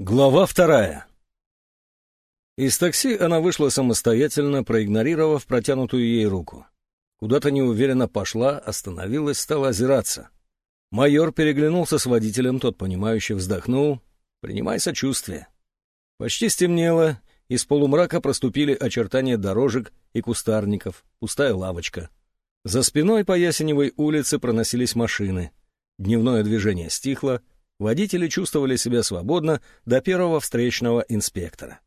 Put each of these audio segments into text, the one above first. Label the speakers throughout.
Speaker 1: Глава вторая. Из такси она вышла самостоятельно, проигнорировав протянутую ей руку. Куда-то неуверенно пошла, остановилась, стала озираться. Майор переглянулся с водителем, тот, понимающе вздохнул. «Принимай сочувствие». Почти стемнело, из полумрака проступили очертания дорожек и кустарников, пустая лавочка. За спиной по Ясеневой улице проносились машины. Дневное движение стихло — Водители чувствовали себя свободно до первого встречного инспектора.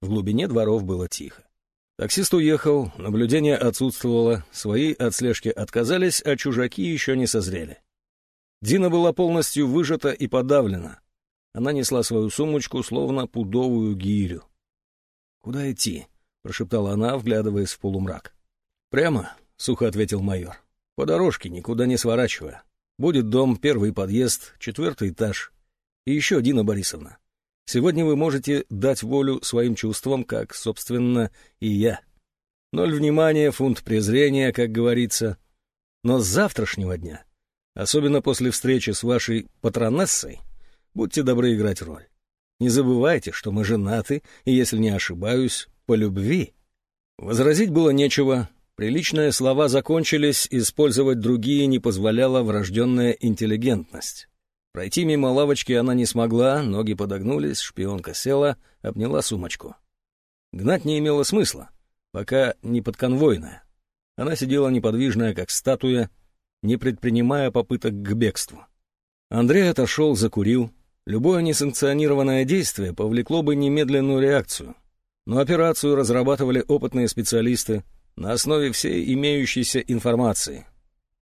Speaker 1: В глубине дворов было тихо. Таксист уехал, наблюдение отсутствовало, свои от слежки отказались, а чужаки еще не созрели. Дина была полностью выжата и подавлена. Она несла свою сумочку, словно пудовую гирю. «Куда идти?» — прошептала она, вглядываясь в полумрак. «Прямо», — сухо ответил майор. «По дорожке, никуда не сворачивая. Будет дом, первый подъезд, четвертый этаж. И еще, Дина Борисовна, сегодня вы можете дать волю своим чувствам, как, собственно, и я. Ноль внимания, фунт презрения, как говорится. Но с завтрашнего дня, особенно после встречи с вашей патронессой, будьте добры играть роль. Не забывайте, что мы женаты, и, если не ошибаюсь, по любви. Возразить было нечего, Приличные слова закончились, использовать другие не позволяла врожденная интеллигентность. Пройти мимо лавочки она не смогла, ноги подогнулись, шпионка села, обняла сумочку. Гнать не имело смысла, пока не подконвойная. Она сидела неподвижная, как статуя, не предпринимая попыток к бегству. Андрей отошел, закурил. Любое несанкционированное действие повлекло бы немедленную реакцию. Но операцию разрабатывали опытные специалисты, на основе всей имеющейся информации.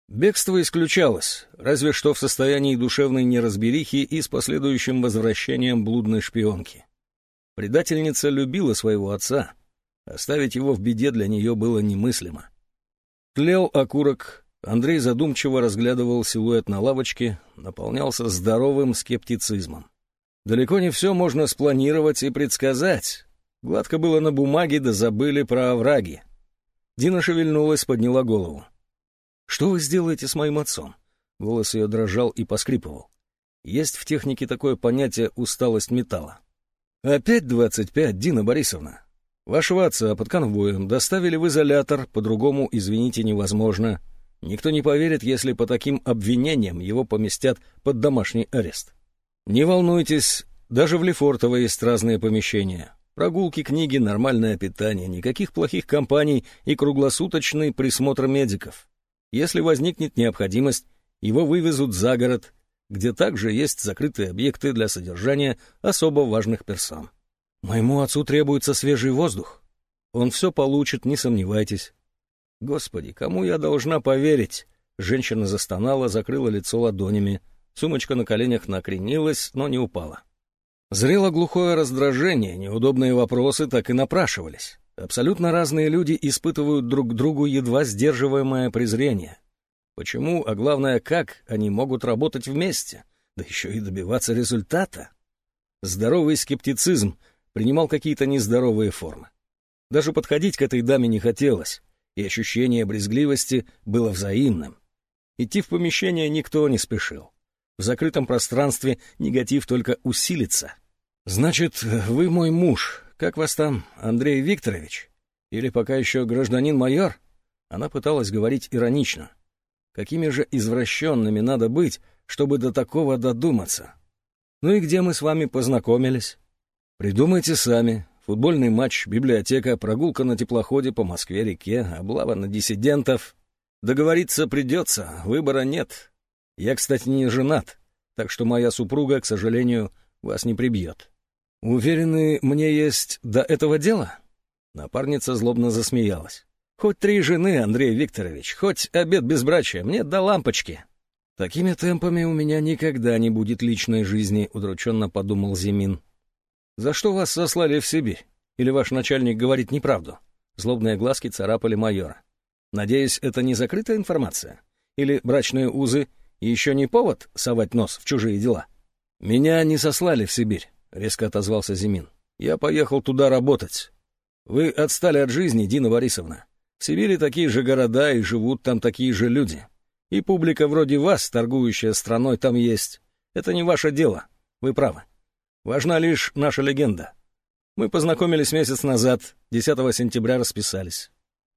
Speaker 1: Бегство исключалось, разве что в состоянии душевной неразберихи и с последующим возвращением блудной шпионки. Предательница любила своего отца. Оставить его в беде для нее было немыслимо. Тлел окурок, Андрей задумчиво разглядывал силуэт на лавочке, наполнялся здоровым скептицизмом. Далеко не все можно спланировать и предсказать. Гладко было на бумаге, да забыли про овраги. Дина шевельнулась, подняла голову. «Что вы сделаете с моим отцом?» Голос ее дрожал и поскрипывал. Есть в технике такое понятие «усталость металла». «Опять двадцать пять, Дина Борисовна. Вашего отца под конвоем доставили в изолятор, по-другому, извините, невозможно. Никто не поверит, если по таким обвинениям его поместят под домашний арест. Не волнуйтесь, даже в Лефортово есть разные помещения. Прогулки, книги, нормальное питание, никаких плохих компаний и круглосуточный присмотр медиков. Если возникнет необходимость, его вывезут за город, где также есть закрытые объекты для содержания особо важных персон. Моему отцу требуется свежий воздух. Он все получит, не сомневайтесь. Господи, кому я должна поверить? Женщина застонала, закрыла лицо ладонями. Сумочка на коленях накренилась, но не упала. Зрело глухое раздражение, неудобные вопросы так и напрашивались. Абсолютно разные люди испытывают друг к другу едва сдерживаемое презрение. Почему, а главное, как они могут работать вместе, да еще и добиваться результата? Здоровый скептицизм принимал какие-то нездоровые формы. Даже подходить к этой даме не хотелось, и ощущение брезгливости было взаимным. Идти в помещение никто не спешил. В закрытом пространстве негатив только усилится — «Значит, вы мой муж. Как вас там, Андрей Викторович? Или пока еще гражданин-майор?» Она пыталась говорить иронично. «Какими же извращенными надо быть, чтобы до такого додуматься? Ну и где мы с вами познакомились? Придумайте сами. Футбольный матч, библиотека, прогулка на теплоходе по Москве-реке, облава на диссидентов. Договориться придется, выбора нет. Я, кстати, не женат, так что моя супруга, к сожалению, вас не прибьет». «Уверены, мне есть до этого дела?» Напарница злобно засмеялась. «Хоть три жены, Андрей Викторович, хоть обед безбрачия, мне до лампочки». «Такими темпами у меня никогда не будет личной жизни», — удрученно подумал Зимин. «За что вас сослали в Сибирь? Или ваш начальник говорит неправду?» Злобные глазки царапали майора. «Надеюсь, это не закрытая информация? Или брачные узы еще не повод совать нос в чужие дела?» «Меня не сослали в Сибирь. — резко отозвался Зимин. «Я поехал туда работать. Вы отстали от жизни, Дина Борисовна. В Сибири такие же города, и живут там такие же люди. И публика вроде вас, торгующая страной, там есть. Это не ваше дело. Вы правы. Важна лишь наша легенда. Мы познакомились месяц назад, 10 сентября расписались.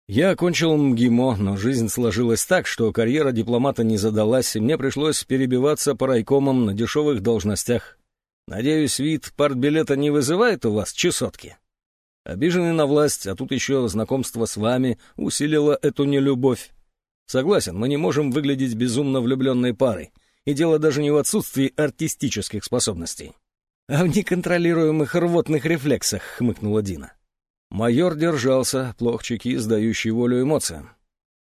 Speaker 1: Я окончил МГИМО, но жизнь сложилась так, что карьера дипломата не задалась, и мне пришлось перебиваться по райкомам на дешевых должностях. Надеюсь, вид партбилета не вызывает у вас чесотки? Обиженный на власть, а тут еще знакомство с вами усилило эту нелюбовь. Согласен, мы не можем выглядеть безумно влюбленной парой, и дело даже не в отсутствии артистических способностей. «А в неконтролируемых рвотных рефлексах», — хмыкнула Дина. Майор держался, плох чеки, сдающий волю эмоциям.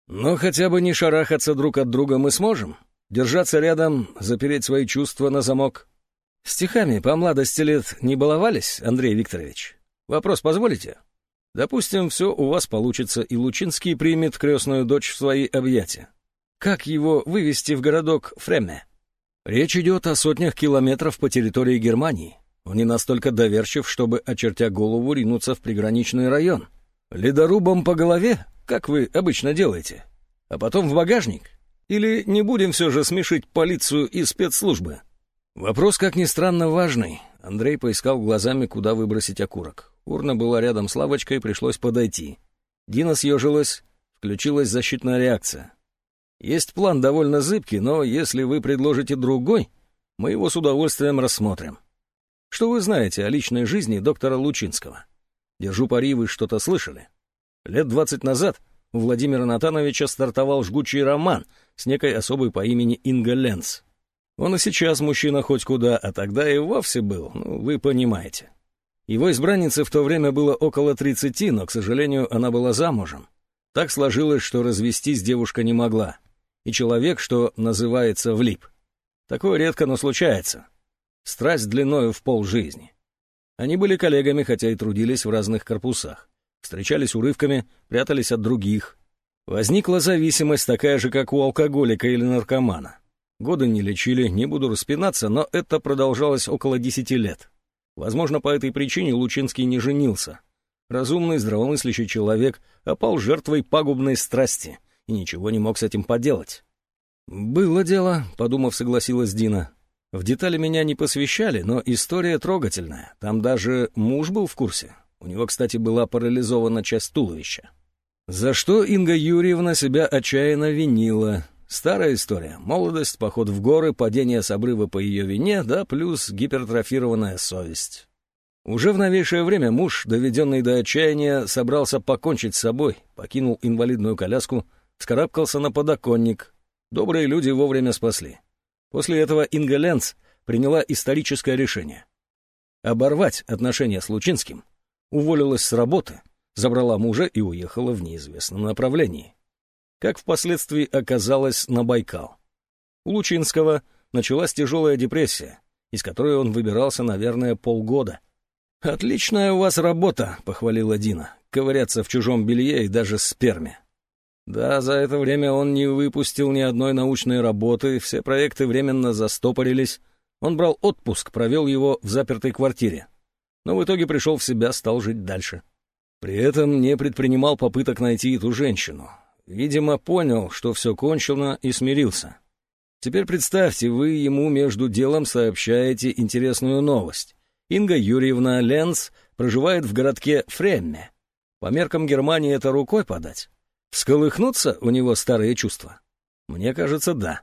Speaker 1: «Но хотя бы не шарахаться друг от друга мы сможем? Держаться рядом, запереть свои чувства на замок?» «Стихами по младости лет не баловались, Андрей Викторович? Вопрос позволите?» «Допустим, все у вас получится, и Лучинский примет крестную дочь в свои объятия. Как его вывести в городок Фреме?» Речь идет о сотнях километров по территории Германии. Он не настолько доверчив, чтобы, очертя голову, ринуться в приграничный район. Ледорубом по голове, как вы обычно делаете, а потом в багажник. Или не будем все же смешить полицию и спецслужбы? Вопрос, как ни странно, важный. Андрей поискал глазами, куда выбросить окурок. Урна была рядом с лавочкой, пришлось подойти. Дина съежилась, включилась защитная реакция. Есть план довольно зыбкий, но если вы предложите другой, мы его с удовольствием рассмотрим. Что вы знаете о личной жизни доктора Лучинского? Держу пари, вы что-то слышали. Лет двадцать назад у Владимира Натановича стартовал жгучий роман с некой особой по имени Инга Ленц. Он и сейчас мужчина хоть куда, а тогда и вовсе был, ну, вы понимаете. Его избраннице в то время было около тридцати, но, к сожалению, она была замужем. Так сложилось, что развестись девушка не могла и человек, что называется, влип. Такое редко, но случается. Страсть длиною в полжизни. Они были коллегами, хотя и трудились в разных корпусах. Встречались урывками, прятались от других. Возникла зависимость такая же, как у алкоголика или наркомана. Годы не лечили, не буду распинаться, но это продолжалось около десяти лет. Возможно, по этой причине Лучинский не женился. Разумный, здравомыслящий человек опал жертвой пагубной страсти — и ничего не мог с этим поделать. «Было дело», — подумав, согласилась Дина. «В детали меня не посвящали, но история трогательная. Там даже муж был в курсе. У него, кстати, была парализована часть туловища. За что Инга Юрьевна себя отчаянно винила. Старая история. Молодость, поход в горы, падение с обрыва по ее вине, да плюс гипертрофированная совесть. Уже в новейшее время муж, доведенный до отчаяния, собрался покончить с собой, покинул инвалидную коляску — вскарабкался на подоконник. Добрые люди вовремя спасли. После этого Инга Ленц приняла историческое решение. Оборвать отношения с Лучинским, уволилась с работы, забрала мужа и уехала в неизвестном направлении. Как впоследствии оказалось на Байкал. У Лучинского началась тяжелая депрессия, из которой он выбирался, наверное, полгода. «Отличная у вас работа», — похвалила Дина, — «ковыряться в чужом белье и даже сперме». Да, за это время он не выпустил ни одной научной работы, все проекты временно застопорились. Он брал отпуск, провел его в запертой квартире. Но в итоге пришел в себя, стал жить дальше. При этом не предпринимал попыток найти эту женщину. Видимо, понял, что все кончено, и смирился. Теперь представьте, вы ему между делом сообщаете интересную новость. Инга Юрьевна Ленц проживает в городке Фремме. По меркам Германии это рукой подать. Всколыхнутся у него старые чувства? Мне кажется, да.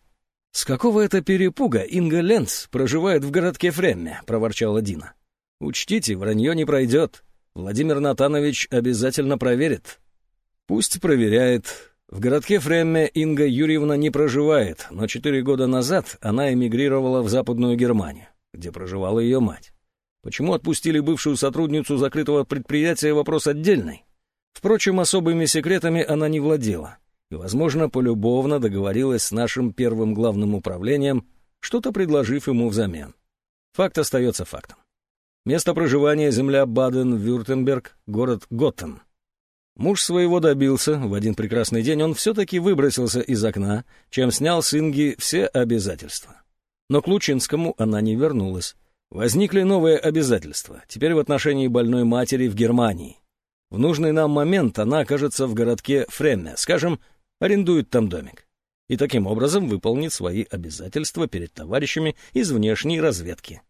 Speaker 1: «С какого это перепуга Инга Ленц проживает в городке Фремме?» — проворчала Дина. «Учтите, вранье не пройдет. Владимир Натанович обязательно проверит». «Пусть проверяет. В городке Фремме Инга Юрьевна не проживает, но четыре года назад она эмигрировала в Западную Германию, где проживала ее мать. Почему отпустили бывшую сотрудницу закрытого предприятия — вопрос отдельный. Впрочем, особыми секретами она не владела и, возможно, полюбовно договорилась с нашим первым главным управлением, что-то предложив ему взамен. Факт остается фактом. Место проживания — земля Баден-Вюртемберг, город Готтен. Муж своего добился, в один прекрасный день он все-таки выбросился из окна, чем снял с Инги все обязательства. Но к Лучинскому она не вернулась. Возникли новые обязательства, теперь в отношении больной матери в Германии. В нужный нам момент она окажется в городке Фремме, скажем, арендует там домик. И таким образом выполнит свои обязательства перед товарищами из внешней разведки.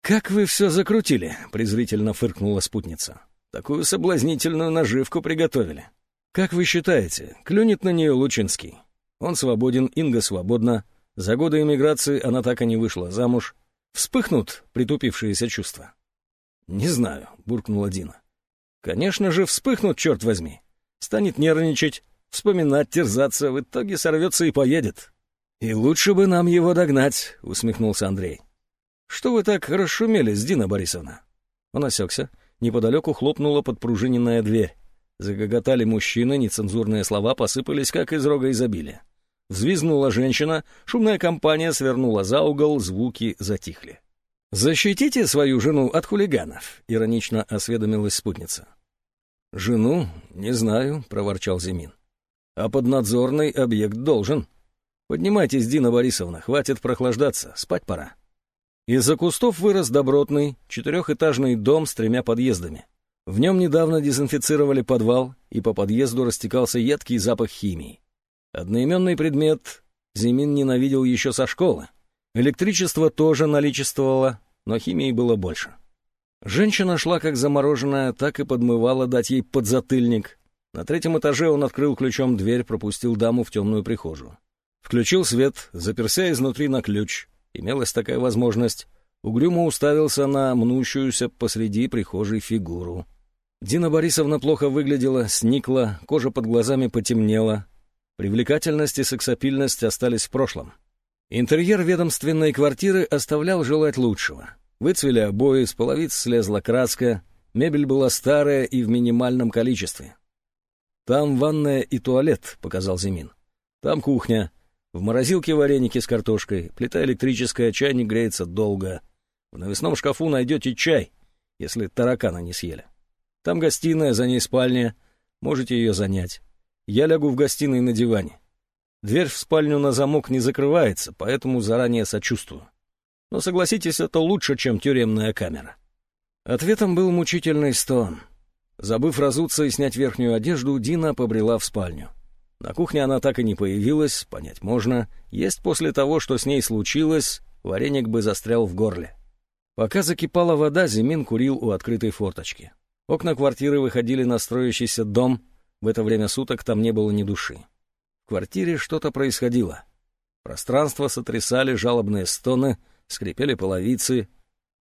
Speaker 1: «Как вы все закрутили?» — презрительно фыркнула спутница. «Такую соблазнительную наживку приготовили. Как вы считаете, клюнет на нее Лучинский? Он свободен, Инга свободна. За годы эмиграции она так и не вышла замуж. Вспыхнут притупившиеся чувства?» «Не знаю», — буркнула Дина. «Конечно же вспыхнут, черт возьми. Станет нервничать, вспоминать, терзаться, в итоге сорвется и поедет. «И лучше бы нам его догнать», — усмехнулся Андрей. «Что вы так расшумелись, Дина Борисовна?» Он осекся. Неподалеку хлопнула подпружиненная дверь. Загоготали мужчины, нецензурные слова посыпались, как из рога изобилия. Взвизгнула женщина, шумная компания свернула за угол, звуки затихли. «Защитите свою жену от хулиганов», — иронично осведомилась спутница. «Жену? Не знаю», — проворчал Зимин. «А поднадзорный объект должен». «Поднимайтесь, Дина Борисовна, хватит прохлаждаться, спать пора». Из-за кустов вырос добротный, четырехэтажный дом с тремя подъездами. В нем недавно дезинфицировали подвал, и по подъезду растекался едкий запах химии. Одноименный предмет Зимин ненавидел еще со школы. Электричество тоже наличествовало, но химии было больше. Женщина шла как замороженная, так и подмывала дать ей подзатыльник. На третьем этаже он открыл ключом дверь, пропустил даму в темную прихожую. Включил свет, заперся изнутри на ключ. Имелась такая возможность. Угрюмо уставился на мнущуюся посреди прихожей фигуру. Дина Борисовна плохо выглядела, сникла, кожа под глазами потемнела. Привлекательность и сексапильность остались в прошлом. Интерьер ведомственной квартиры оставлял желать лучшего. Выцвели обои, с половиц слезла краска, мебель была старая и в минимальном количестве. «Там ванная и туалет», — показал Зимин. «Там кухня, в морозилке вареники с картошкой, плита электрическая, чайник греется долго. В навесном шкафу найдете чай, если таракана не съели. Там гостиная, за ней спальня, можете ее занять. Я лягу в гостиной на диване. Дверь в спальню на замок не закрывается, поэтому заранее сочувствую. Но согласитесь, это лучше, чем тюремная камера. Ответом был мучительный стон. Забыв разуться и снять верхнюю одежду, Дина побрела в спальню. На кухне она так и не появилась, понять можно. Есть после того, что с ней случилось, вареник бы застрял в горле. Пока закипала вода, Зимин курил у открытой форточки. Окна квартиры выходили на строящийся дом. В это время суток там не было ни души. В квартире что-то происходило. Пространство сотрясали жалобные стоны, скрипели половицы.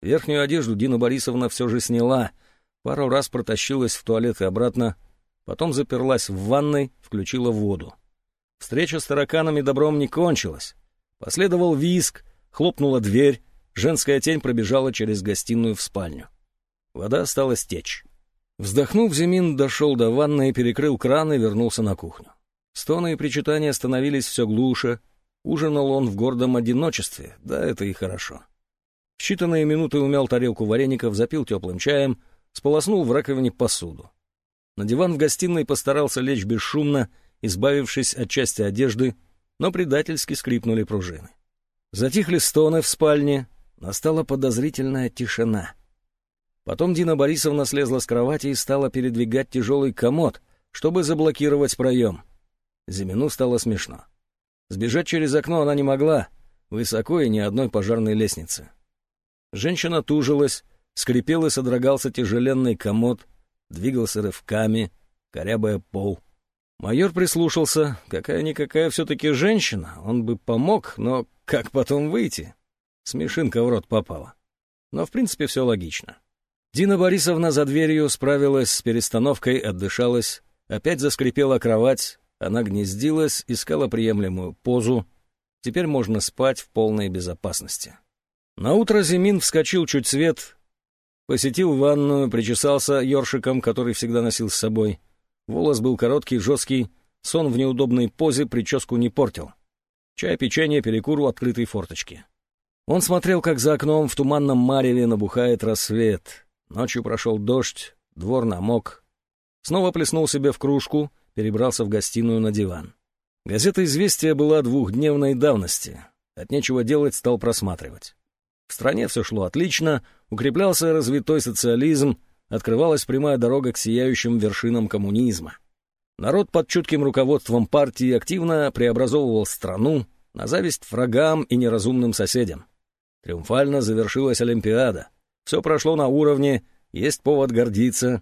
Speaker 1: Верхнюю одежду Дина Борисовна все же сняла, пару раз протащилась в туалет и обратно, Потом заперлась в ванной, включила воду. Встреча с тараканами добром не кончилась. Последовал виск, хлопнула дверь, женская тень пробежала через гостиную в спальню. Вода стала стечь. Вздохнув, Зимин дошел до ванны, перекрыл кран и вернулся на кухню. Стоны и причитания становились все глуше. Ужинал он в гордом одиночестве, да это и хорошо. В считанные минуты умял тарелку вареников, запил теплым чаем, сполоснул в раковине посуду. На диван в гостиной постарался лечь бесшумно, избавившись от части одежды, но предательски скрипнули пружины. Затихли стоны в спальне, настала подозрительная тишина. Потом Дина Борисовна слезла с кровати и стала передвигать тяжелый комод, чтобы заблокировать проем. Зимину стало смешно. Сбежать через окно она не могла, высоко и ни одной пожарной лестницы. Женщина тужилась, скрипел и содрогался тяжеленный комод, двигался рывками, корябая пол. Майор прислушался. Какая-никакая все-таки женщина. Он бы помог, но как потом выйти? Смешинка в рот попала. Но, в принципе, все логично. Дина Борисовна за дверью справилась с перестановкой, отдышалась. Опять заскрипела кровать. Она гнездилась, искала приемлемую позу. Теперь можно спать в полной безопасности. Наутро Зимин вскочил чуть свет, Посетил ванную, причесался ёршиком, который всегда носил с собой. Волос был короткий, жесткий, сон в неудобной позе прическу не портил. Чай, печенье, перекур у открытой форточки. Он смотрел, как за окном в туманном мареве набухает рассвет. Ночью прошел дождь, двор намок. Снова плеснул себе в кружку, перебрался в гостиную на диван. Газета «Известия» была двухдневной давности. От нечего делать стал просматривать. В стране все шло отлично, укреплялся развитой социализм, открывалась прямая дорога к сияющим вершинам коммунизма. Народ под чутким руководством партии активно преобразовывал страну на зависть врагам и неразумным соседям. Триумфально завершилась Олимпиада. Все прошло на уровне, есть повод гордиться.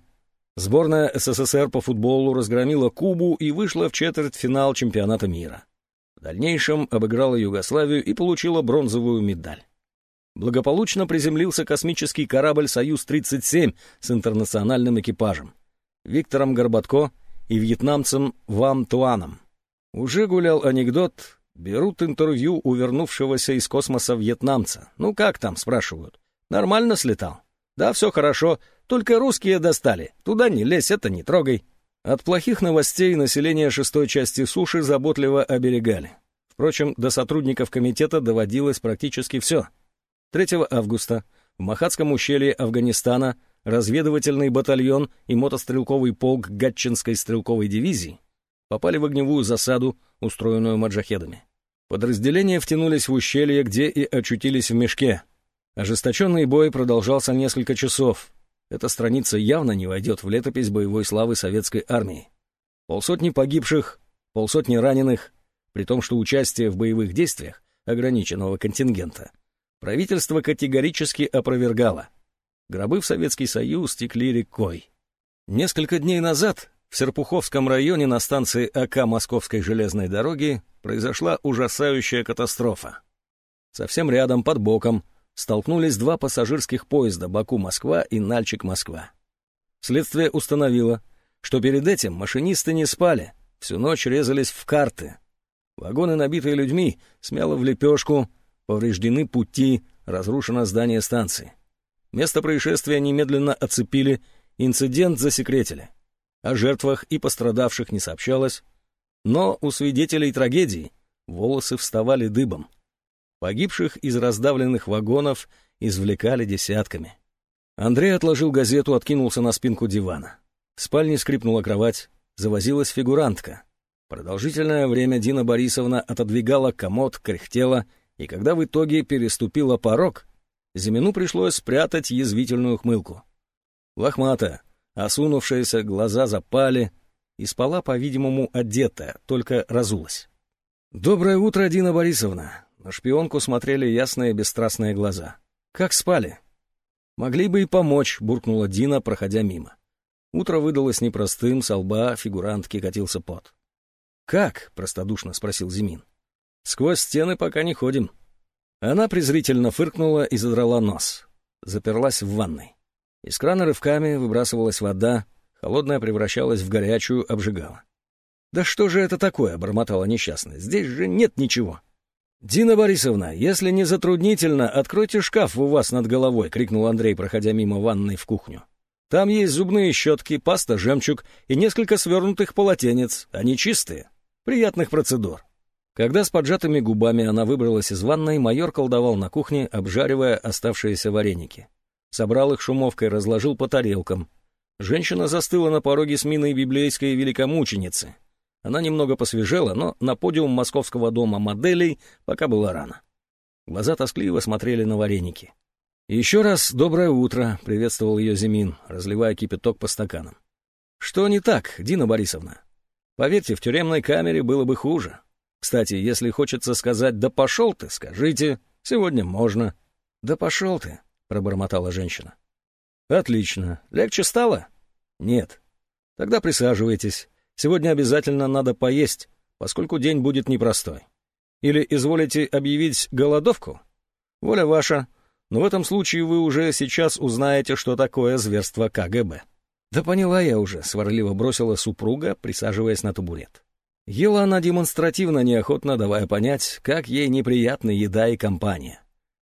Speaker 1: Сборная СССР по футболу разгромила Кубу и вышла в четвертьфинал чемпионата мира. В дальнейшем обыграла Югославию и получила бронзовую медаль. Благополучно приземлился космический корабль «Союз-37» с интернациональным экипажем. Виктором Горбатко и вьетнамцем Вам Туаном. Уже гулял анекдот, берут интервью у вернувшегося из космоса вьетнамца. «Ну как там?» — спрашивают. «Нормально слетал?» «Да, все хорошо, только русские достали. Туда не лезь, это не трогай». От плохих новостей население шестой части суши заботливо оберегали. Впрочем, до сотрудников комитета доводилось практически все. 3 августа в Махатском ущелье Афганистана разведывательный батальон и мотострелковый полк Гатчинской стрелковой дивизии попали в огневую засаду, устроенную маджахедами. Подразделения втянулись в ущелье, где и очутились в мешке. Ожесточенный бой продолжался несколько часов. Эта страница явно не войдет в летопись боевой славы советской армии. Полсотни погибших, полсотни раненых, при том, что участие в боевых действиях ограниченного контингента правительство категорически опровергало. Гробы в Советский Союз текли рекой. Несколько дней назад в Серпуховском районе на станции АК Московской железной дороги произошла ужасающая катастрофа. Совсем рядом, под боком, столкнулись два пассажирских поезда Баку-Москва и Нальчик-Москва. Следствие установило, что перед этим машинисты не спали, всю ночь резались в карты. Вагоны, набитые людьми, смяло в лепешку, повреждены пути, разрушено здание станции. Место происшествия немедленно оцепили, инцидент засекретили. О жертвах и пострадавших не сообщалось, но у свидетелей трагедии волосы вставали дыбом. Погибших из раздавленных вагонов извлекали десятками. Андрей отложил газету, откинулся на спинку дивана. В спальне скрипнула кровать, завозилась фигурантка. Продолжительное время Дина Борисовна отодвигала комод, кряхтела, и когда в итоге переступила порог, Зимину пришлось спрятать язвительную хмылку. Лохмата, осунувшаяся, глаза запали, и спала, по-видимому, одетая, только разулась. «Доброе утро, Дина Борисовна!» На шпионку смотрели ясные бесстрастные глаза. «Как спали?» «Могли бы и помочь», — буркнула Дина, проходя мимо. Утро выдалось непростым, со лба фигурантки катился пот. «Как?» — простодушно спросил Зимин. «Сквозь стены пока не ходим». Она презрительно фыркнула и задрала нос. Заперлась в ванной. Из крана рывками выбрасывалась вода, холодная превращалась в горячую, обжигала. «Да что же это такое?» — бормотала несчастная. «Здесь же нет ничего». «Дина Борисовна, если не затруднительно, откройте шкаф у вас над головой», — крикнул Андрей, проходя мимо ванной в кухню. «Там есть зубные щетки, паста, жемчуг и несколько свернутых полотенец. Они чистые. Приятных процедур». Когда с поджатыми губами она выбралась из ванной, майор колдовал на кухне, обжаривая оставшиеся вареники. Собрал их шумовкой, разложил по тарелкам. Женщина застыла на пороге с миной библейской великомученицы — она немного посвежела, но на подиум московского дома моделей пока было рано. Глаза тоскливо смотрели на вареники. «Еще раз доброе утро», — приветствовал ее Зимин, разливая кипяток по стаканам. «Что не так, Дина Борисовна? Поверьте, в тюремной камере было бы хуже. Кстати, если хочется сказать «да пошел ты», скажите, сегодня можно». «Да пошел ты», — пробормотала женщина. «Отлично. Легче стало?» «Нет». «Тогда присаживайтесь. Сегодня обязательно надо поесть, поскольку день будет непростой. Или изволите объявить голодовку? Воля ваша, но в этом случае вы уже сейчас узнаете, что такое зверство КГБ. Да поняла я уже, сварливо бросила супруга, присаживаясь на табурет. Ела она демонстративно неохотно, давая понять, как ей неприятна еда и компания.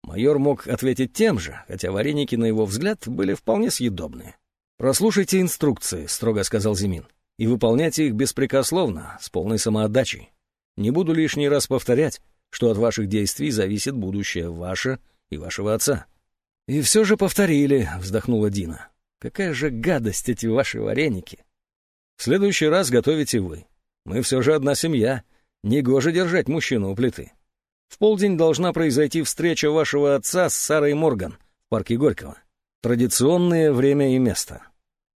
Speaker 1: Майор мог ответить тем же, хотя вареники, на его взгляд, были вполне съедобные. «Прослушайте инструкции», — строго сказал Зимин и выполняйте их беспрекословно, с полной самоотдачей. Не буду лишний раз повторять, что от ваших действий зависит будущее ваше и вашего отца». «И все же повторили», — вздохнула Дина. «Какая же гадость эти ваши вареники!» «В следующий раз готовите вы. Мы все же одна семья. Негоже держать мужчину у плиты. В полдень должна произойти встреча вашего отца с Сарой Морган в парке Горького. Традиционное время и место.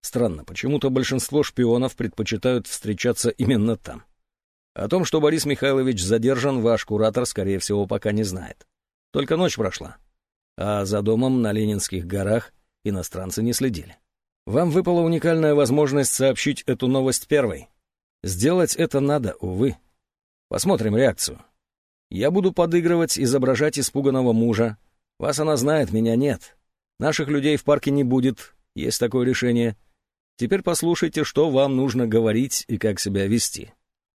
Speaker 1: Странно, почему-то большинство шпионов предпочитают встречаться именно там. О том, что Борис Михайлович задержан, ваш куратор, скорее всего, пока не знает. Только ночь прошла. а за домом на Ленинских горах иностранцы не следили. Вам выпала уникальная возможность сообщить эту новость первой. Сделать это надо, увы. Посмотрим реакцию. Я буду подыгрывать, изображать испуганного мужа. Вас она знает, меня нет. Наших людей в парке не будет, есть такое решение. Теперь послушайте, что вам нужно говорить и как себя вести.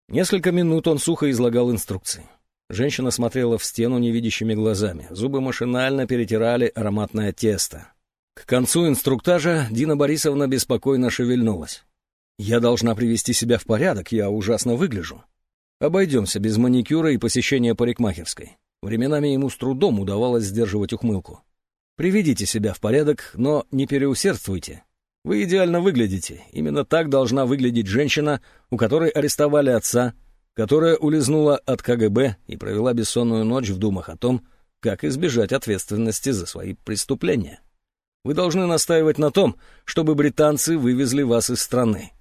Speaker 1: Несколько минут он сухо излагал инструкции. Женщина смотрела в стену невидящими глазами. Зубы машинально перетирали ароматное тесто. К концу инструктажа Дина Борисовна беспокойно шевельнулась. «Я должна привести себя в порядок, я ужасно выгляжу. Обойдемся без маникюра и посещения парикмахерской. Временами ему с трудом удавалось сдерживать ухмылку. Приведите себя в порядок, но не переусердствуйте. Вы идеально выглядите. Именно так должна выглядеть женщина, у которой арестовали отца, которая улизнула от КГБ и провела бессонную ночь в думах о том, как избежать ответственности за свои преступления. Вы должны настаивать на том, чтобы британцы вывезли вас из страны.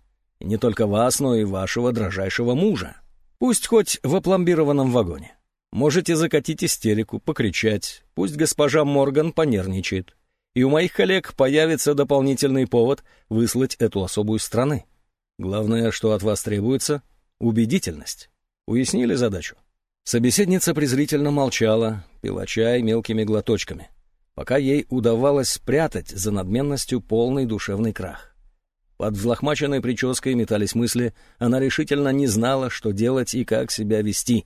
Speaker 1: Не только вас, но и вашего дрожайшего мужа. Пусть хоть в опломбированном вагоне. Можете закатить истерику, покричать. Пусть госпожа Морган понервничает. И у моих коллег появится дополнительный повод выслать эту особую страны. Главное, что от вас требуется — убедительность. Уяснили задачу? Собеседница презрительно молчала, пила чай мелкими глоточками, пока ей удавалось спрятать за надменностью полный душевный крах. Под взлохмаченной прической метались мысли, она решительно не знала, что делать и как себя вести.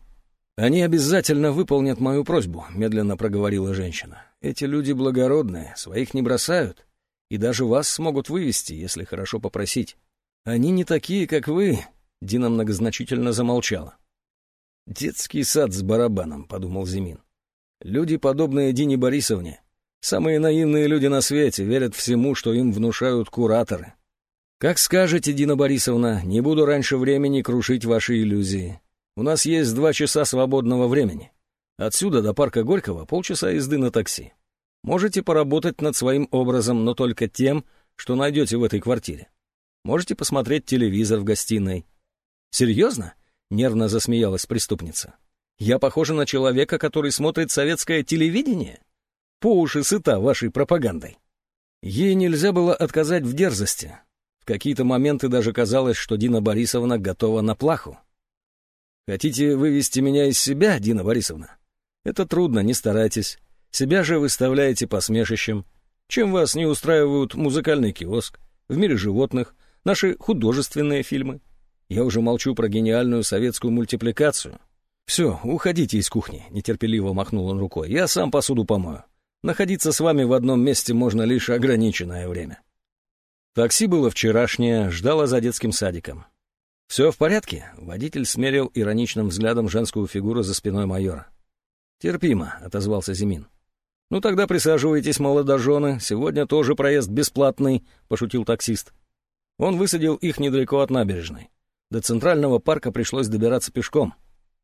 Speaker 1: «Они обязательно выполнят мою просьбу», — медленно проговорила женщина. «Эти люди благородные, своих не бросают, и даже вас смогут вывести, если хорошо попросить. Они не такие, как вы», — Дина многозначительно замолчала. «Детский сад с барабаном», — подумал Зимин. «Люди, подобные Дине Борисовне, самые наивные люди на свете, верят всему, что им внушают кураторы». «Как скажете, Дина Борисовна, не буду раньше времени крушить ваши иллюзии. У нас есть два часа свободного времени. Отсюда до парка Горького полчаса езды на такси. Можете поработать над своим образом, но только тем, что найдете в этой квартире. Можете посмотреть телевизор в гостиной». «Серьезно?» — нервно засмеялась преступница. «Я похожа на человека, который смотрит советское телевидение? По уши сыта вашей пропагандой». Ей нельзя было отказать в дерзости, какие-то моменты даже казалось, что Дина Борисовна готова на плаху. «Хотите вывести меня из себя, Дина Борисовна? Это трудно, не старайтесь. Себя же выставляете посмешищем. Чем вас не устраивают музыкальный киоск, в мире животных, наши художественные фильмы? Я уже молчу про гениальную советскую мультипликацию. Все, уходите из кухни», — нетерпеливо махнул он рукой. «Я сам посуду помою. Находиться с вами в одном месте можно лишь ограниченное время». Такси было вчерашнее, ждало за детским садиком. «Все в порядке?» — водитель смерил ироничным взглядом женскую фигуру за спиной майора. «Терпимо», — отозвался Зимин. «Ну тогда присаживайтесь, молодожены, сегодня тоже проезд бесплатный», — пошутил таксист. Он высадил их недалеко от набережной. До центрального парка пришлось добираться пешком.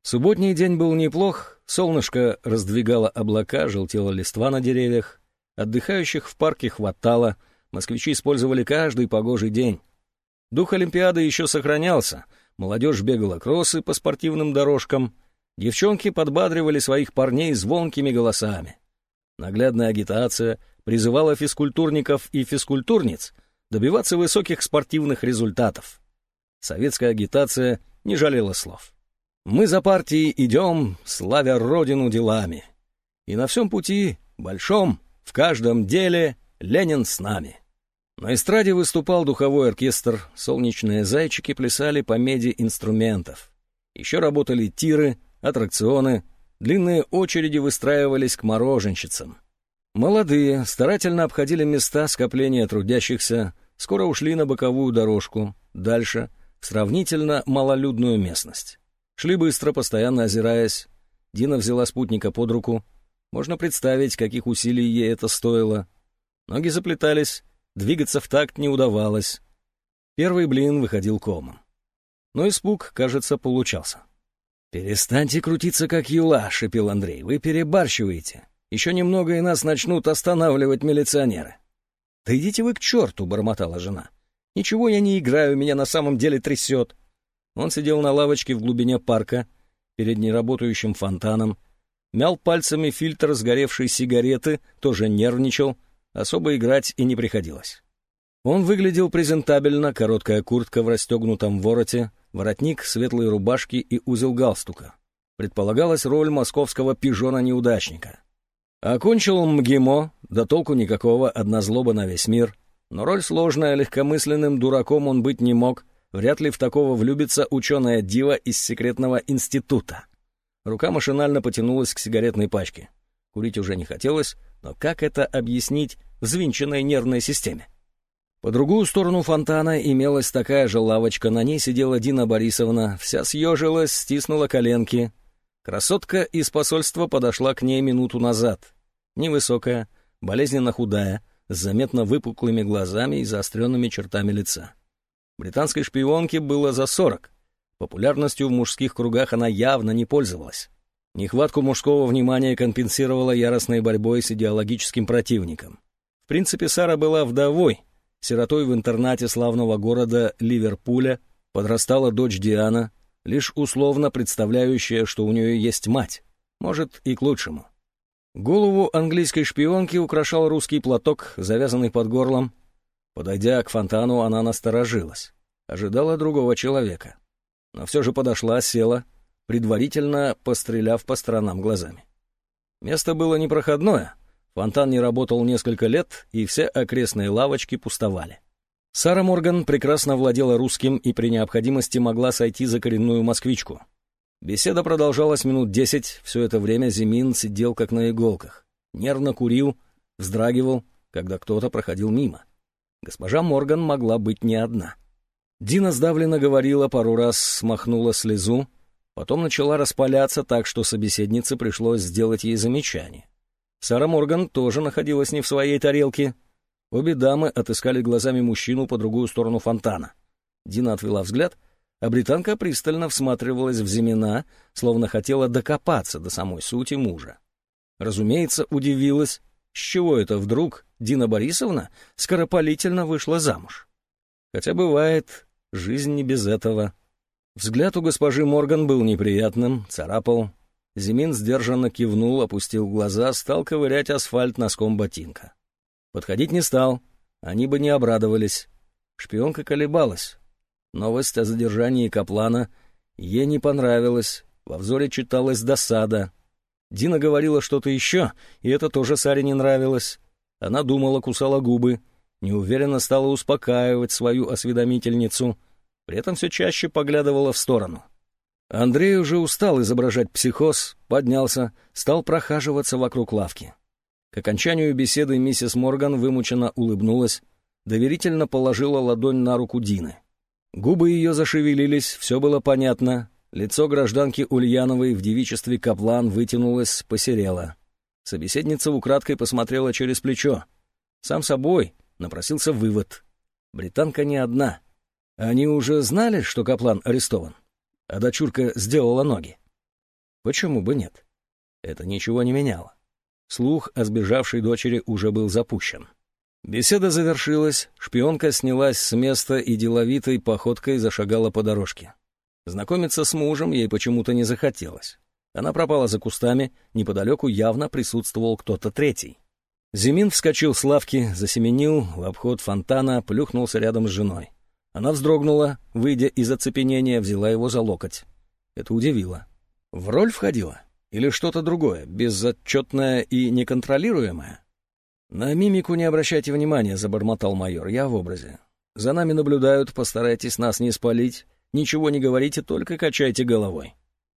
Speaker 1: Субботний день был неплох, солнышко раздвигало облака, желтела листва на деревьях, отдыхающих в парке хватало — москвичи использовали каждый погожий день. Дух Олимпиады еще сохранялся, молодежь бегала кроссы по спортивным дорожкам, девчонки подбадривали своих парней звонкими голосами. Наглядная агитация призывала физкультурников и физкультурниц добиваться высоких спортивных результатов. Советская агитация не жалела слов. «Мы за партией идем, славя Родину делами. И на всем пути, большом, в каждом деле, Ленин с нами». На эстраде выступал духовой оркестр, солнечные зайчики плясали по меди инструментов. Еще работали тиры, аттракционы, длинные очереди выстраивались к мороженщицам. Молодые старательно обходили места скопления трудящихся, скоро ушли на боковую дорожку, дальше — в сравнительно малолюдную местность. Шли быстро, постоянно озираясь. Дина взяла спутника под руку. Можно представить, каких усилий ей это стоило. Ноги заплетались, Двигаться в такт не удавалось. Первый блин выходил комом. Но испуг, кажется, получался. «Перестаньте крутиться, как юла», — шепел Андрей. «Вы перебарщиваете. Еще немного, и нас начнут останавливать милиционеры». «Да идите вы к черту», — бормотала жена. «Ничего я не играю, меня на самом деле трясет». Он сидел на лавочке в глубине парка, перед неработающим фонтаном, мял пальцами фильтр сгоревшей сигареты, тоже нервничал, особо играть и не приходилось. Он выглядел презентабельно, короткая куртка в расстегнутом вороте, воротник светлой рубашки и узел галстука. Предполагалась роль московского пижона-неудачника. Окончил МГИМО, да толку никакого, одна злоба на весь мир. Но роль сложная, легкомысленным дураком он быть не мог, вряд ли в такого влюбится ученая дива из секретного института. Рука машинально потянулась к сигаретной пачке. Курить уже не хотелось, но как это объяснить взвинченной нервной системе? По другую сторону фонтана имелась такая же лавочка, на ней сидела Дина Борисовна, вся съежилась, стиснула коленки. Красотка из посольства подошла к ней минуту назад. Невысокая, болезненно худая, с заметно выпуклыми глазами и заостренными чертами лица. Британской шпионке было за сорок. Популярностью в мужских кругах она явно не пользовалась. Нехватку мужского внимания компенсировала яростной борьбой с идеологическим противником. В принципе, Сара была вдовой, сиротой в интернате славного города Ливерпуля, подрастала дочь Диана, лишь условно представляющая, что у нее есть мать, может и к лучшему. Голову английской шпионки украшал русский платок, завязанный под горлом. Подойдя к фонтану, она насторожилась, ожидала другого человека. Но все же подошла, села — предварительно постреляв по сторонам глазами. Место было непроходное, фонтан не работал несколько лет, и все окрестные лавочки пустовали. Сара Морган прекрасно владела русским и при необходимости могла сойти за коренную москвичку. Беседа продолжалась минут десять, все это время Зимин сидел как на иголках, нервно курил, вздрагивал, когда кто-то проходил мимо. Госпожа Морган могла быть не одна. Дина сдавленно говорила, пару раз смахнула слезу, Потом начала распаляться так, что собеседнице пришлось сделать ей замечание. Сара Морган тоже находилась не в своей тарелке. Обе дамы отыскали глазами мужчину по другую сторону фонтана. Дина отвела взгляд, а британка пристально всматривалась в Зимина, словно хотела докопаться до самой сути мужа. Разумеется, удивилась, с чего это вдруг Дина Борисовна скоропалительно вышла замуж. Хотя бывает, жизнь не без этого. Взгляд у госпожи Морган был неприятным, царапал. Зимин сдержанно кивнул, опустил глаза, стал ковырять асфальт носком ботинка. Подходить не стал, они бы не обрадовались. Шпионка колебалась. Новость о задержании Каплана ей не понравилась, во взоре читалась досада. Дина говорила что-то еще, и это тоже Саре не нравилось. Она думала, кусала губы, неуверенно стала успокаивать свою осведомительницу — при этом все чаще поглядывала в сторону. Андрей уже устал изображать психоз, поднялся, стал прохаживаться вокруг лавки. К окончанию беседы миссис Морган вымученно улыбнулась, доверительно положила ладонь на руку Дины. Губы ее зашевелились, все было понятно. Лицо гражданки Ульяновой в девичестве каплан вытянулось, посерело. Собеседница украдкой посмотрела через плечо. Сам собой напросился вывод. Британка не одна — они уже знали, что Каплан арестован, а дочурка сделала ноги. Почему бы нет? Это ничего не меняло. Слух о сбежавшей дочери уже был запущен. Беседа завершилась, шпионка снялась с места и деловитой походкой зашагала по дорожке. Знакомиться с мужем ей почему-то не захотелось. Она пропала за кустами, неподалеку явно присутствовал кто-то третий. Зимин вскочил с лавки, засеменил в обход фонтана, плюхнулся рядом с женой. Она вздрогнула, выйдя из оцепенения, взяла его за локоть. Это удивило. В роль входила? Или что-то другое, безотчетное и неконтролируемое? «На мимику не обращайте внимания», — забормотал майор, — «я в образе. За нами наблюдают, постарайтесь нас не спалить. Ничего не говорите, только качайте головой».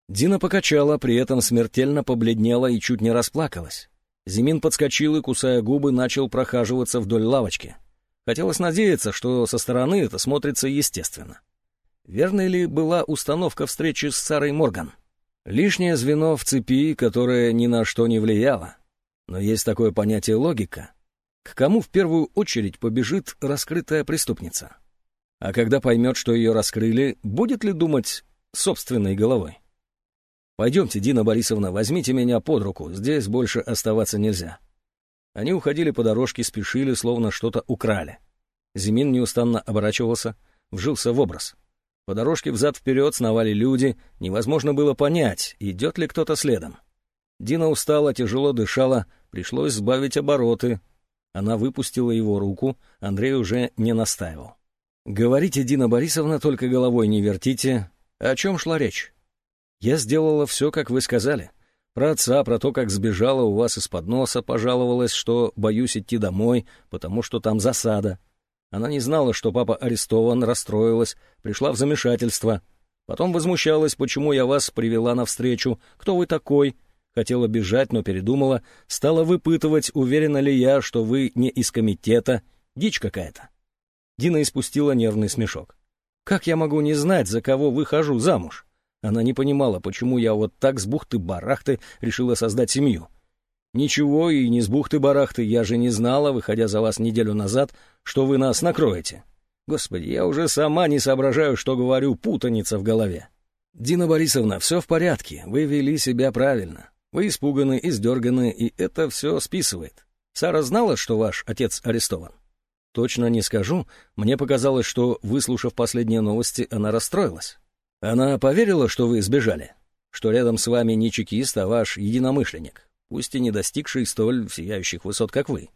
Speaker 1: Дина покачала, при этом смертельно побледнела и чуть не расплакалась. Зимин подскочил и, кусая губы, начал прохаживаться вдоль лавочки. Хотелось надеяться, что со стороны это смотрится естественно. Верной ли была установка встречи с Сарой Морган? Лишнее звено в цепи, которое ни на что не влияло. Но есть такое понятие логика. К кому в первую очередь побежит раскрытая преступница? А когда поймет, что ее раскрыли, будет ли думать собственной головой? «Пойдемте, Дина Борисовна, возьмите меня под руку, здесь больше оставаться нельзя». Они уходили по дорожке, спешили, словно что-то украли. Зимин неустанно оборачивался, вжился в образ. По дорожке взад-вперед сновали люди, невозможно было понять, идет ли кто-то следом. Дина устала, тяжело дышала, пришлось сбавить обороты. Она выпустила его руку, Андрей уже не настаивал. «Говорите, Дина Борисовна, только головой не вертите. О чем шла речь?» «Я сделала все, как вы сказали. Про отца, про то, как сбежала у вас из-под носа, пожаловалась, что боюсь идти домой, потому что там засада. Она не знала, что папа арестован, расстроилась, пришла в замешательство. Потом возмущалась, почему я вас привела навстречу, кто вы такой. Хотела бежать, но передумала. Стала выпытывать, уверена ли я, что вы не из комитета. Дичь какая-то. Дина испустила нервный смешок. «Как я могу не знать, за кого выхожу замуж?» Она не понимала, почему я вот так с бухты-барахты решила создать семью. «Ничего, и не с бухты-барахты, я же не знала, выходя за вас неделю назад, что вы нас накроете. Господи, я уже сама не соображаю, что говорю, путаница в голове». «Дина Борисовна, все в порядке, вы вели себя правильно. Вы испуганы, издерганы, и это все списывает. Сара знала, что ваш отец арестован?» «Точно не скажу. Мне показалось, что, выслушав последние новости, она расстроилась». Она поверила, что вы сбежали? Что рядом с вами не чекист, а ваш единомышленник, пусть и не достигший столь сияющих высот, как вы?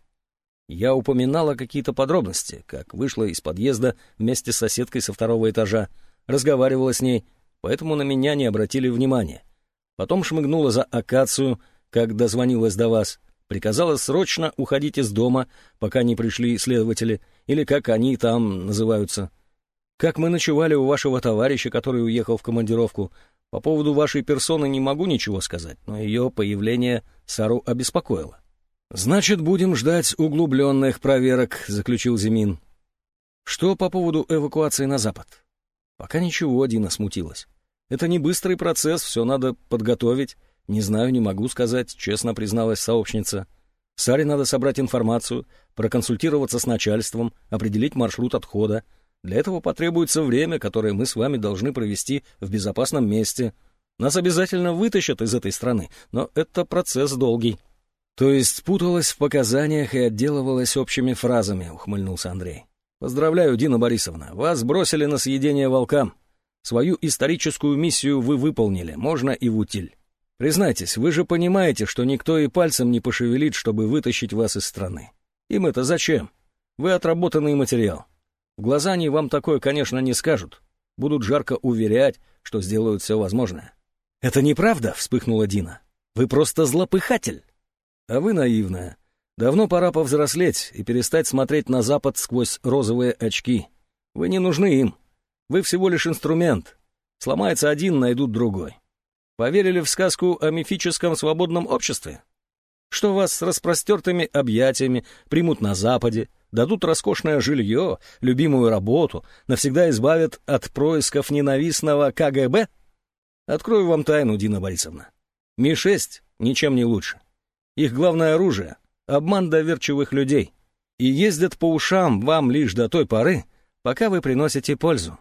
Speaker 1: Я упоминала какие-то подробности, как вышла из подъезда вместе с соседкой со второго этажа, разговаривала с ней, поэтому на меня не обратили внимания. Потом шмыгнула за акацию, как дозвонилась до вас, приказала срочно уходить из дома, пока не пришли следователи, или как они там называются. Как мы ночевали у вашего товарища, который уехал в командировку. По поводу вашей персоны не могу ничего сказать, но ее появление Сару обеспокоило. «Значит, будем ждать углубленных проверок», — заключил Зимин. «Что по поводу эвакуации на запад?» «Пока ничего», — Дина смутилась. «Это не быстрый процесс, все надо подготовить. Не знаю, не могу сказать», — честно призналась сообщница. «Саре надо собрать информацию, проконсультироваться с начальством, определить маршрут отхода, для этого потребуется время, которое мы с вами должны провести в безопасном месте. Нас обязательно вытащат из этой страны, но это процесс долгий». «То есть путалась в показаниях и отделывалась общими фразами», — ухмыльнулся Андрей. «Поздравляю, Дина Борисовна, вас бросили на съедение волкам. Свою историческую миссию вы выполнили, можно и в утиль. Признайтесь, вы же понимаете, что никто и пальцем не пошевелит, чтобы вытащить вас из страны. Им это зачем? Вы отработанный материал. В глаза они вам такое, конечно, не скажут. Будут жарко уверять, что сделают все возможное. «Это неправда», — вспыхнула Дина. «Вы просто злопыхатель». «А вы наивная. Давно пора повзрослеть и перестать смотреть на Запад сквозь розовые очки. Вы не нужны им. Вы всего лишь инструмент. Сломается один, найдут другой. Поверили в сказку о мифическом свободном обществе? Что вас с распростертыми объятиями примут на Западе, дадут роскошное жилье, любимую работу, навсегда избавят от происков ненавистного КГБ? Открою вам тайну, Дина Борисовна. Ми-6 ничем не лучше. Их главное оружие — обман доверчивых людей. И ездят по ушам вам лишь до той поры, пока вы приносите пользу.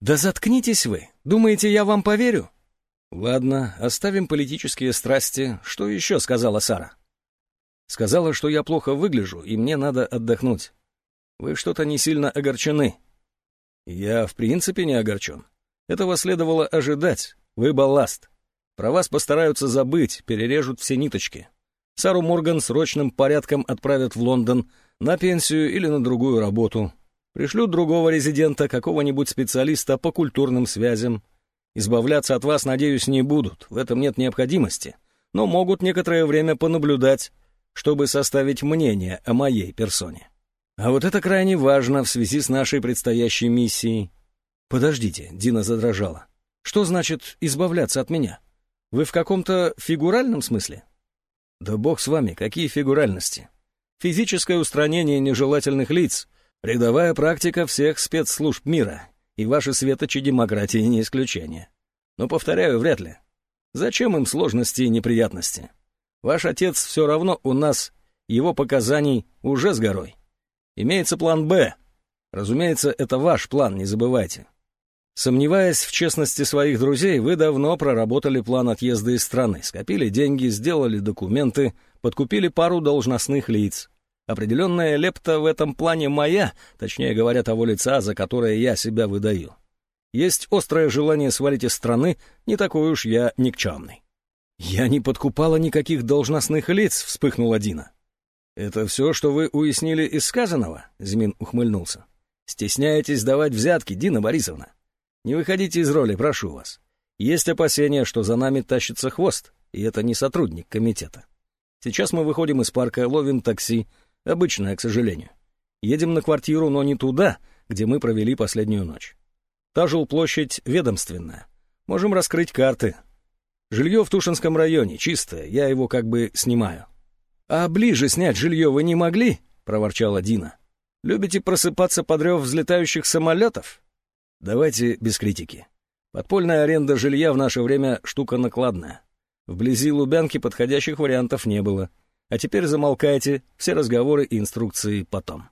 Speaker 1: Да заткнитесь вы! Думаете, я вам поверю? Ладно, оставим политические страсти. Что еще сказала Сара? Сказала, что я плохо выгляжу, и мне надо отдохнуть. Вы что-то не сильно огорчены. Я в принципе не огорчен. Этого следовало ожидать. Вы балласт. Про вас постараются забыть, перережут все ниточки. Сару Морган срочным порядком отправят в Лондон на пенсию или на другую работу. Пришлют другого резидента, какого-нибудь специалиста по культурным связям. Избавляться от вас, надеюсь, не будут, в этом нет необходимости, но могут некоторое время понаблюдать, чтобы составить мнение о моей персоне. А вот это крайне важно в связи с нашей предстоящей миссией. Подождите, Дина задрожала. Что значит избавляться от меня? Вы в каком-то фигуральном смысле? Да бог с вами, какие фигуральности? Физическое устранение нежелательных лиц, рядовая практика всех спецслужб мира, и ваши светочи демократии не исключение. Но, повторяю, вряд ли. Зачем им сложности и неприятности? Ваш отец все равно у нас, его показаний уже с горой. Имеется план «Б». Разумеется, это ваш план, не забывайте. Сомневаясь в честности своих друзей, вы давно проработали план отъезда из страны, скопили деньги, сделали документы, подкупили пару должностных лиц. Определенная лепта в этом плане моя, точнее говоря, того лица, за которое я себя выдаю. Есть острое желание свалить из страны, не такой уж я никчемный. «Я не подкупала никаких должностных лиц», — вспыхнула Дина. «Это все, что вы уяснили из сказанного?» — Змин ухмыльнулся. «Стесняетесь давать взятки, Дина Борисовна? Не выходите из роли, прошу вас. Есть опасения, что за нами тащится хвост, и это не сотрудник комитета. Сейчас мы выходим из парка, ловим такси, обычное, к сожалению. Едем на квартиру, но не туда, где мы провели последнюю ночь. Та жилплощадь ведомственная. Можем раскрыть карты. Жилье в Тушинском районе, чистое, я его как бы снимаю. «А ближе снять жилье вы не могли?» — проворчала Дина. «Любите просыпаться под рев взлетающих самолетов?» «Давайте без критики. Подпольная аренда жилья в наше время штука накладная. Вблизи Лубянки подходящих вариантов не было. А теперь замолкайте, все разговоры и инструкции потом».